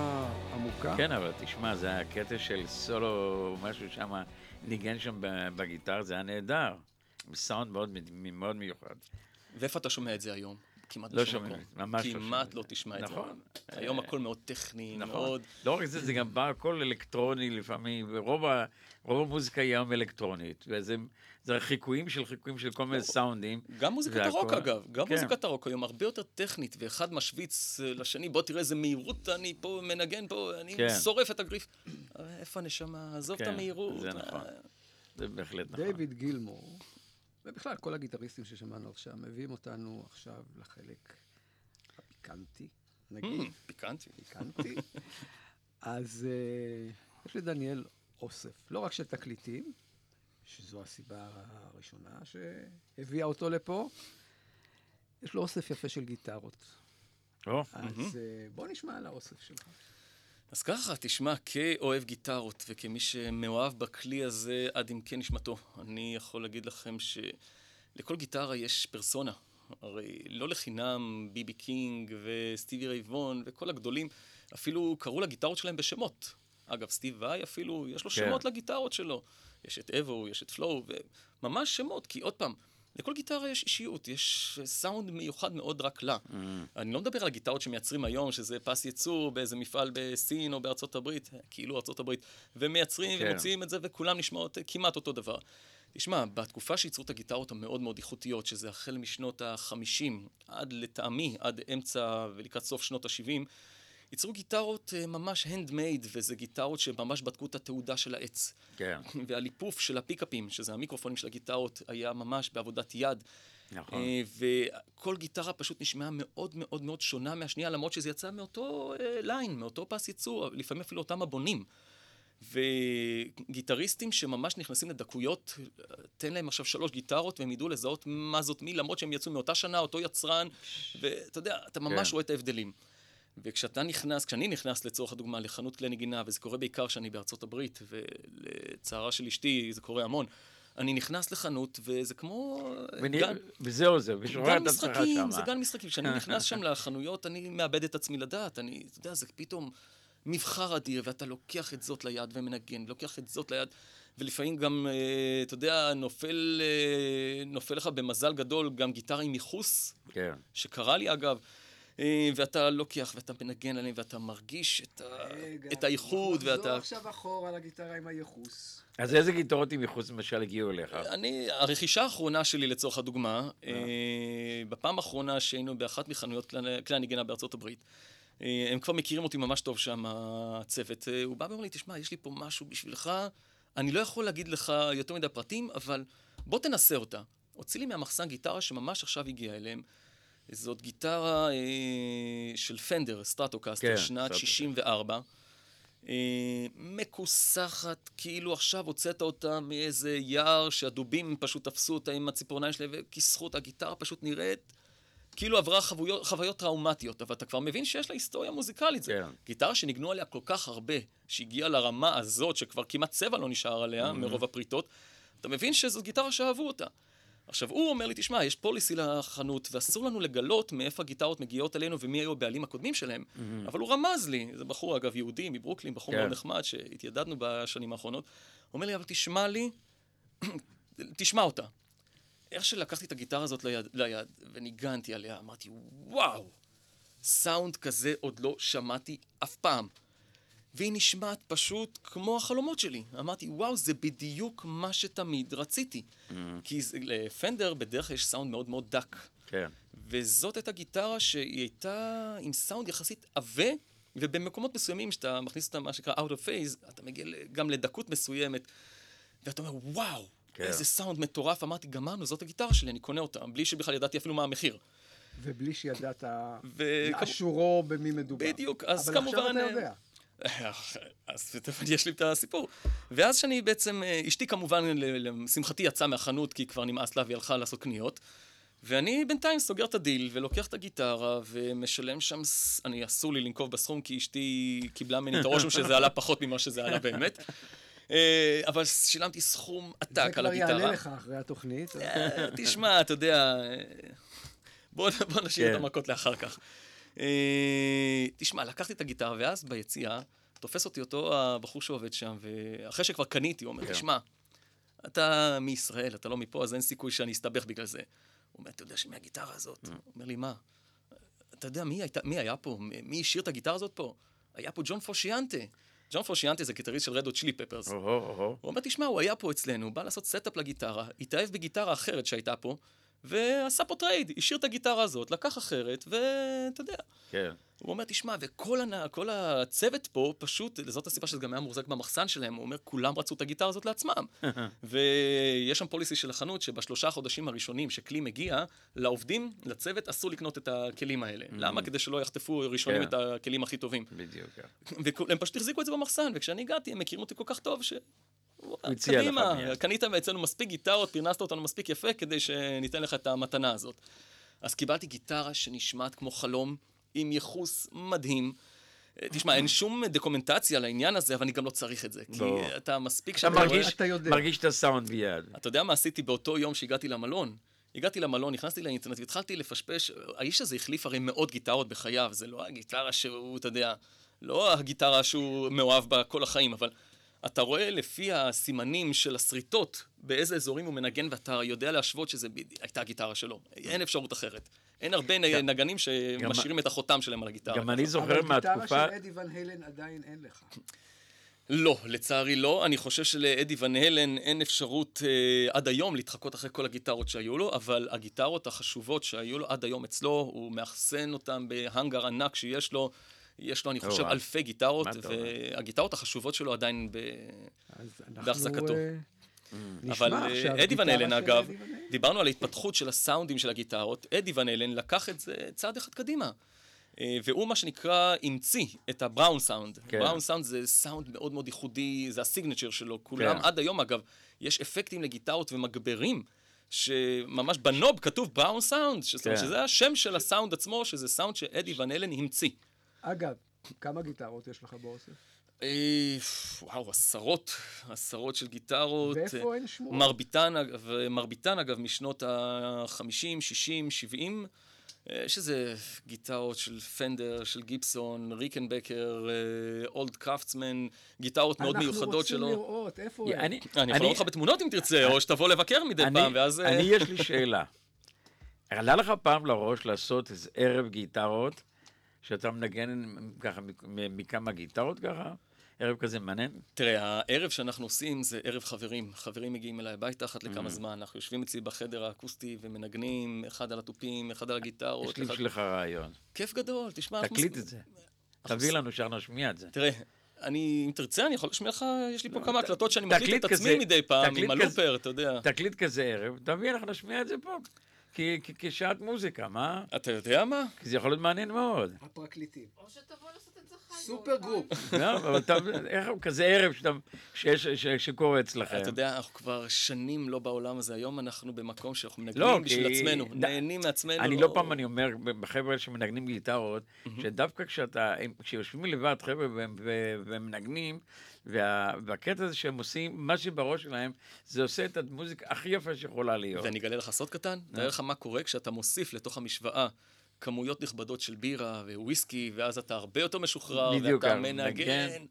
עמוקה. כן, אבל תשמע, זה הקטע של סולו, משהו שם, ניגן שם בגיטר, זה היה נהדר. עם סאונד מאוד, מ- מאוד מיוחד. ואיפה אתה שומע את זה היום? כמעט לא שומעים, מקום. ממש לא שומעים. כמעט לא תשמע את זה. נכון. היום אה, הכל מאוד טכני, נכון. מאוד... לא רק זה, זה גם בא הכל אלקטרוני לפעמים, ורוב המוזיקה היא היום אלקטרונית, וזה זה חיקויים של חיקויים של כל מיני סאונדים. גם מוזיקת והכל- הרוק אגב, גם כן. מוזיקת הרוק היום הרבה יותר טכנית, ואחד משוויץ אה, לשני, בוא תראה איזה מהירות אני פה מנגן פה, אני כן. שורף את הגריף. אה, איפה הנשמה? עזוב את כן, המהירות. זה אה, נכון. זה בהחלט נכון. דיוויד גילמור, ובכלל כל הגיטריסטים ששמענו עכשיו, מביאים אותנו עכשיו לחלק הפיקנטי, נגיד, Hmm, פיקנטי. פיקנטי. אז אה, יש לדניאל אוסף, לא רק של תקליטים, שזו הסיבה הראשונה שהביאה אותו לפה, יש לו אוסף יפה של גיטרות. או, אז אה, בוא נשמע על האוסף שלך. אז ככה, תשמע, כאוהב גיטרות וכמי שמאוהב בכלי הזה עד עמקי נשמתו, אני יכול להגיד לכם שלכל גיטרה יש פרסונה. הרי לא לחינם בי בי קינג וסטיבי ריי ווהן וכל הגדולים אפילו קראו לגיטרות שלהם בשמות. אגב, סטיב ואי אפילו, יש לו כן. שמות לגיטרות שלו. יש את אבו, יש את פלואו, וממש שמות, כי עוד פעם, לכל גיטרה יש אישיות, יש סאונד מיוחד מאוד רק לה. Mm. אני לא מדבר על הגיטרות שמייצרים היום, שזה פס ייצור באיזה מפעל בסין או בארצות הברית, כאילו ארצות הברית, ומייצרים כן. ומוציאים את זה, וכולם נשמעות כמעט אותו דבר. תשמע, בתקופה שייצרו את הגיטרות המאוד מאוד איכותיות, שזה החל משנות ה-50 עד לטעמי, עד אמצע ולקראת סוף שנות ה-70, ייצרו גיטרות אה, ממש handmade, וזה גיטרות שממש בדקו את התעודה של העץ. כן. והליפוף של הפיקאפים, שזה המיקרופונים של הגיטרות, היה ממש בעבודת יד. נכון. אה, וכל גיטרה פשוט נשמעה מאוד מאוד מאוד שונה מהשנייה, למרות שזה יצא מאותו אה, line, מאותו פס ייצור, לפעמים אפילו אותם הבונים. וגיטריסטים שממש נכנסים לדקויות, תן להם עכשיו שלוש גיטרות והם ידעו לזהות מה זאת מי, למרות שהם יצאו מאותה שנה, אותו יצרן, ואתה יודע, אתה ממש כן. רואה את ההבדלים. וכשאתה נכנס, כשאני נכנס לצורך הדוגמה לחנות כלי נגינה, וזה קורה בעיקר כשאני בארצות הברית, ולצערה של אשתי זה קורה המון, אני נכנס לחנות וזה כמו... ונ- גן- וזהו זה, גן את עצמך שם. זה גן משחקים. כשאני נכנס שם לחנויות, אני מאבד את עצמי לדעת. אני, אתה יודע, זה פתאום מבחר אדיר, ואתה לוקח את זאת ליד ומנגן, לוקח את זאת ליד, ולפעמים גם, אה, אתה יודע, נופל, אה, נופל לך במזל גדול גם גיטרה עם ייחוס, כן. שקרה לי אגב. אה, ואתה לוקח ואתה מנגן עליהם ואתה מרגיש את, ה... את האיחוד ואתה... עכשיו אחורה לגיטרה עם הייחוס. אז איזה גיטרות עם מחוץ למשל הגיעו אליך? אני, הרכישה האחרונה שלי לצורך הדוגמה, אה, בפעם האחרונה שהיינו באחת מחנויות כלי הנגינה בארצות הברית, אה, הם כבר מכירים אותי ממש טוב שם, הצוות. אה, הוא בא ואומר לי, תשמע, יש לי פה משהו בשבילך, אני לא יכול להגיד לך יותר מדי פרטים, אבל בוא תנסה אותה. הוציא לי מהמחסן גיטרה שממש עכשיו הגיעה אליהם. זאת גיטרה אה, של פנדר, סטרטוקסטר, כן, שנת סטרטוקסטר. 64. אה, מכוסחת, כאילו עכשיו הוצאת אותה מאיזה יער שהדובים פשוט תפסו אותה עם הציפורניים שלהם וכיסחו אותה, הגיטרה פשוט נראית כאילו עברה חוויות, חוויות טראומטיות, אבל אתה כבר מבין שיש לה היסטוריה מוזיקלית. כן. גיטרה שניגנו עליה כל כך הרבה, שהגיעה לרמה הזאת, שכבר כמעט צבע לא נשאר עליה מרוב הפריטות, אתה מבין שזאת גיטרה שאהבו אותה. עכשיו, הוא אומר לי, תשמע, יש פוליסי לחנות, ואסור לנו לגלות מאיפה הגיטרות מגיעות אלינו ומי היו הבעלים הקודמים שלהם. אבל הוא רמז לי, זה בחור, אגב, יהודי מברוקלין, בחור כן. מאוד נחמד, שהתיידדנו בשנים האחרונות. הוא אומר לי, אבל תשמע לי, תשמע אותה. איך שלקחתי את הגיטרה הזאת ליד, ליד וניגנתי עליה, אמרתי, וואו, סאונד כזה עוד לא שמעתי אף פעם. והיא נשמעת פשוט כמו החלומות שלי. אמרתי, וואו, זה בדיוק מה שתמיד רציתי. כי זה- לפנדר בדרך כלל יש סאונד מאוד מאוד דק. כן. וזאת הייתה גיטרה שהיא הייתה עם סאונד יחסית עבה, ובמקומות מסוימים, שאתה מכניס אותה, מה שנקרא out of phase, אתה מגיע ל- גם לדקות מסוימת, ואתה אומר, וואו, כן. איזה סאונד מטורף. אמרתי, גמרנו, זאת הגיטרה שלי, אני קונה אותה, בלי שבכלל ידעתי אפילו מה המחיר. ובלי שידעת ו- לאשורו במי מדובר. בדיוק, אז אבל כמובן... עכשיו אתה אה, יודע. אז תכף אני אשלים את הסיפור. ואז שאני בעצם, אה, אשתי כמובן, ל- לשמחתי יצאה מהחנות, כי כבר נמאס לה והיא הלכה לעשות קניות. ואני בינתיים סוגר את הדיל, ולוקח את הגיטרה, ומשלם שם, אני אסור לי לנקוב בסכום, כי אשתי קיבלה ממני את הרושם שזה עלה פחות ממה שזה עלה באמת. אה, אבל שילמתי סכום זה עתק על כבר הגיטרה. יעלה לך אחרי התוכנית. אה, תשמע, אתה יודע, בוא, נשאיר כן. את המכות לאחר כך. אה, תשמע, לקחתי את הגיטרה, ואז ביציאה, תופס אותי אותו הבחור שעובד שם, ואחרי שכבר קניתי, הוא אומר, כן. תשמע, אתה מישראל, אתה לא מפה, אז אין סיכוי שאני אסתבך בגלל זה. הוא אומר, אתה יודע שמהגיטרה הזאת, Mm. הוא אומר לי, מה? אתה יודע מי, הייתה, מי היה פה? מי השאיר את הגיטרה הזאת פה? היה פה ג'ון פושיאנטה. ג'ון פושיאנטה זה גיטריסט של רדו צ'לי פפרס. הוא אומר, תשמע, הוא היה פה אצלנו, בא לעשות setup לגיטרה, התאהב בגיטרה אחרת שהייתה פה, ועשה פה trade, השאיר את הגיטרה הזאת, לקח אחרת, ואתה יודע. כן. הוא אומר, תשמע, וכל הנ... כל הצוות פה, פשוט, זאת הסיבה שזה גם היה מוחזק במחסן שלהם, הוא אומר, כולם רצו את הגיטרה הזאת לעצמם. ויש שם policy של החנות, שבשלושה החודשים הראשונים שכלי מגיע, לעובדים, לצוות, אסור לקנות את הכלים האלה. למה? כדי שלא יחטפו ראשונים כן. את הכלים הכי טובים. בדיוק. כן. והם פשוט החזיקו את זה במחסן, וכשאני הגעתי, הם מכירים אותי כל כך טוב, ש... הציע לך קדימה, מיד. קנית אצלנו מספיק גיטרות, פרנסת אותנו מספיק יפה כדי שניתן לך את המתנה הזאת. אז קיבלתי גיטרה שנשמעת כמו חלום, עם ייחוס מדהים. אה, תשמע, אין שום דוקומנטציה לעניין הזה, אבל אני גם לא צריך את זה. כי. אתה מספיק אתה שאתה רואה... מרגיש, אתה יודע. מרגיש את הסאונד מיד. אתה יודע מה עשיתי באותו יום שהגעתי למלון? הגעתי למלון, נכנסתי לאינטרנט והתחלתי לפשפש, האיש הזה החליף הרי מאות גיטרות בחייו, זה לא הגיטרה שהוא, אתה יודע, לא הגיטרה שהוא מאוהב בה כל החיים, אבל אתה רואה לפי הסימנים של השריטות, באיזה אזורים הוא מנגן, ואתה יודע להשוות שזה הייתה הגיטרה שלו. אין אפשרות אחרת. אין הרבה נ- נגנים שמשאירים את החותם שלהם על הגיטרה. גם אני זוכר אבל גיטרה מהתקופה... של אדי ון הלן עדיין אין לך. לא, לצערי לא. אני חושב שלאדי ון הלן אין אפשרות אה, עד היום להתחקות אחרי כל הגיטרות שהיו לו, אבל הגיטרות החשובות שהיו לו עד היום אצלו, הוא מאחסן אותן בהאנגר ענק שיש לו. יש לו, אני חושב. אלפי גיטרות? והגיטרות החשובות שלו עדיין ב... אנחנו בהחזקתו. אה, נשמע אבל אה, אדי ון אלן, אגב. דיברנו על ההתפתחות של הסאונדים של הגיטרות, אדי ון אלן לקח את זה צעד אחד קדימה. אה, והוא מה שנקרא המציא את ה brown sound. כן. brown sound זה סאונד מאוד מאוד ייחודי, זה ה signature שלו. כולם, כן. עד היום אגב, יש אפקטים לגיטרות ומגברים, שממש בנוב כתוב brown sound, כן. שזה השם של הסאונד עצמו, שזה סאונד שאדי ון אלן המציא. אגב, כמה גיטרות יש לך באוסף? אה, וואו, עשרות, עשרות של גיטרות. ואיפה אין שמועות? מרביתן, אגב, מרביתן, אגב, משנות ה-50, 60, 70. אה, יש איזה גיטרות של פנדר, של גיבסון, ריקנבקר, אה, אולד קרפטסמן, גיטרות מאוד מיוחדות שלו. אנחנו רוצים לראות, איפה הם? אני, אני יכול לראות לך בתמונות אם תרצה, או שתבוא לבקר מדי אני, פעם, ואז... אה, אני, יש לי שאלה. עלה לך פעם לראש לעשות איזה ערב גיטרות, שאתה מנגן ככה מכמה גיטרות ככה? ערב כזה מעניין? תראה, הערב שאנחנו עושים זה ערב חברים. חברים מגיעים אליי הביתה אחת Mm. לכמה זמן. אנחנו יושבים אצלי בחדר האקוסטי ומנגנים, אחד על התופים, אחד על הגיטרות. יש לי אחד- בשבילך רעיון. כיף גדול, תשמע... תקליט את זה. תביא לנו שאנחנו נשמיע את זה. תראה, אני, אם תרצה, אני יכול להשמיע לך, יש לי פה לא, כמה הקלטות שאני מקליט את עצמי מדי פעם, עם הלופר, אתה יודע. תקליט כזה ערב, תביא, אנחנו נשמיע את זה פה. כי- כי- כשעת מוזיקה, מה? אתה יודע מה? כי זה יכול להיות מעניין מאוד. הפרקליטים. או שתבוא לעשות את זה חי. supergroup. לא, אבל אתה, איך כזה ערב שקורה אצלכם. אתה יודע, אנחנו כבר שנים לא בעולם הזה, היום אנחנו במקום שאנחנו לא, מנגנים בשביל עצמנו, נהנים מעצמנו. אני לא פעם אני אומר, בחבר'ה שמנגנים גיטרות, שדווקא כשיושבים לבד חבר'ה ומנגנים, וה- והקטע הזה שהם עושים, מה שבראש שלהם, זה עושה את המוזיקה הכי יפה שיכולה להיות. ואני אגלה לך סוד קטן, תאר לך מה קורה כשאתה מוסיף לתוך המשוואה כמויות נכבדות של בירה וויסקי, ואז אתה הרבה יותר משוחרר, בדיוק, ואתה מנגן.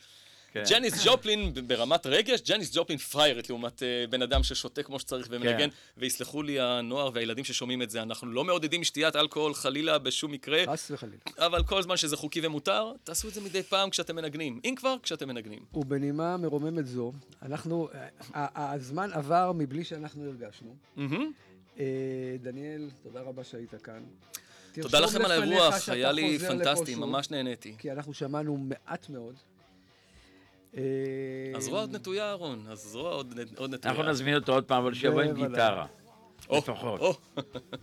כן. ג'ניס ג'ופלין ברמת רגש, ג'ניס ג'ופלין פריירית לעומת אה, בן אדם ששותה כמו שצריך ומנגן, כן. ויסלחו לי הנוער והילדים ששומעים את זה, אנחנו לא מעודדים שתיית אלכוהול חלילה בשום מקרה, חס וחלילה. אבל כל זמן שזה חוקי ומותר, תעשו את זה מדי פעם כשאתם מנגנים. אם כבר, כשאתם מנגנים. ובנימה מרוממת זו, אנחנו, ה- ה- הזמן עבר מבלי שאנחנו הרגשנו. אה, דניאל, תודה רבה שהיית כאן. תודה לכם על האירוח, היה לי פנטסטי, ממש נהניתי. כי אנחנו שמענו מעט מאוד. אה, הזרוע עוד נטויה, אהרון, הזרוע עוד נטויה. אנחנו נזמין אותו עוד פעם, אבל שיבוא עם. גיטרה. או, לפחות. או.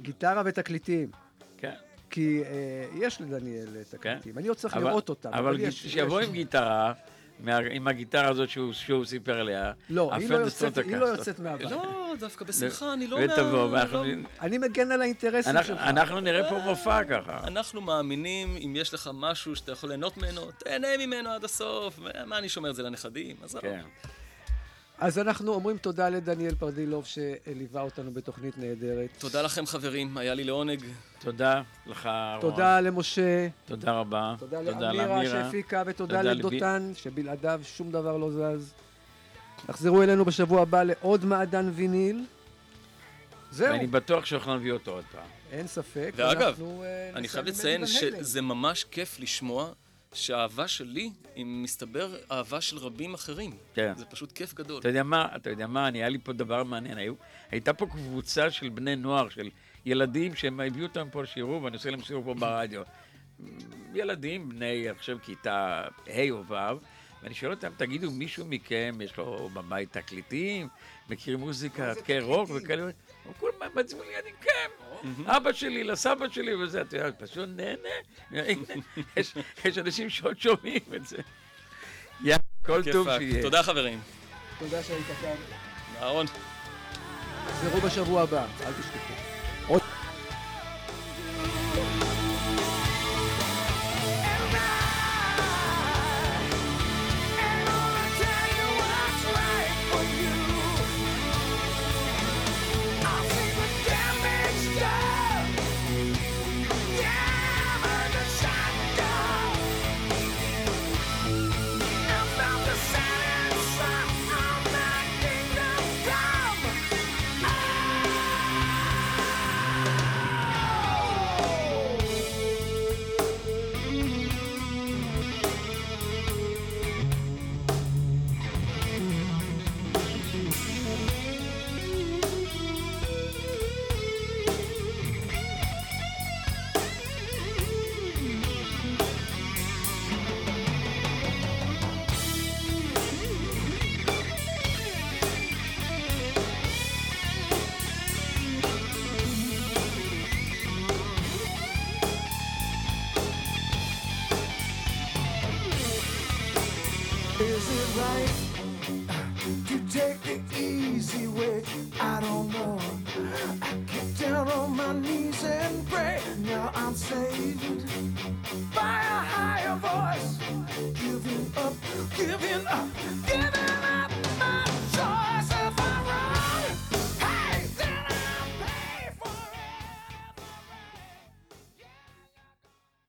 גיטרה ותקליטים. כן. כי אה, יש לדניאל אה, תקליטים. אני עוד צריך אבל- לראות אותם. אבל שיבוא יש. עם גיטרה, מה- עם הגיטרה הזאת שהוא- שהוא סיפר עליה. לא, היא לא יוצאת- היא לא. יוצאת מהבית. לא, דווקא בשמחה, אני לא... ותבוא, ואנחנו לא- אני מגן על האינטרסים אנחנו- שלך. אנחנו נראה פה מופע ככה. אנחנו מאמינים, אם יש לך משהו שאתה יכול ליהנות ממנו, תהנה ממנו עד הסוף. מה אני שומר את זה לנכדים? עזוב. כן. אז אנחנו אומרים תודה לדניאל פרדילוב שליווה אותנו בתוכנית נהדרת. תודה לכם, חברים, היה לי לעונג. תודה לך, אהרון. תודה למשה, תודה רבה. תודה לאמירה שהפיקה, ותודה תודה לדותן, שבלעדיו שום דבר לא זז. תחזרו אלינו בשבוע הבא לעוד מעדן ויניל. זהו, ואני בטוח שאנחנו נביא אותו עוד פעם. אין ספק. ואגב, ואנחנו, אה, אני חייב לציין. שזה ממש כיף לשמוע שהאהבה שלי היא מסתבר אהבה של רבים אחרים. כן. זה פשוט כיף גדול. אתה יודע מה, אתה יודע מה, אני, היה לי פה דבר מעניין. היו, הייתה פה קבוצה של בני נוער, של ילדים, שהם הביאו אותם פה לשיעור, ואני עושה להם שיעור פה ברדיו. ילדים, בני, אני חושב, כיתה ה' או ו', ואני שואל אותם, תגידו, מישהו מכם, יש לו בבית תקליטים, מכיר מוזיקה, כרוק וכאלה? כולם מצביעים לי, אני כן, אבא שלי, לסבא שלי וזה, אתה יודע, פשוט נהנה. יש- יש אנשים שעוד שומעים את זה. יאללה, כל טוב. שיהיה. תודה, חברים. תודה שהיית כאן. אהרון. תחזרו בשבוע הבא, אל תשכחו. The easy way?